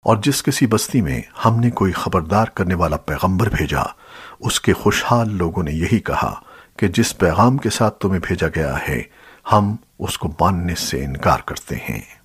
اور جس کسی بستی میں ہم نے کوئی خبردار کرنے والا پیغمبر بھیجا، اس کے خوشحال لوگوں نے یہی کہا کہ جس پیغام کے ساتھ تمہیں بھیجا گیا ہے، ہم اس کو ماننے سے انکار کرتے ہیں۔